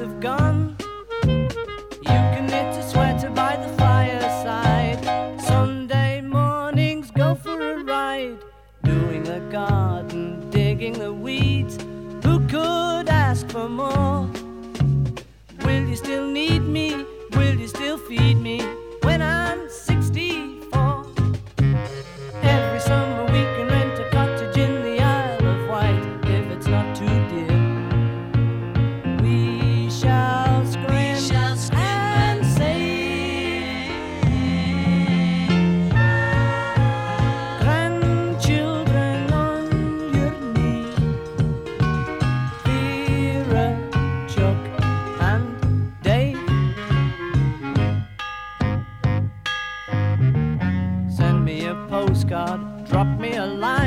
have gone. You can knit a sweater by the fireside. Sunday mornings go for a ride. Doing the garden, digging the weeds. Who could ask for more? Will you still need me? Postcard, drop me a line.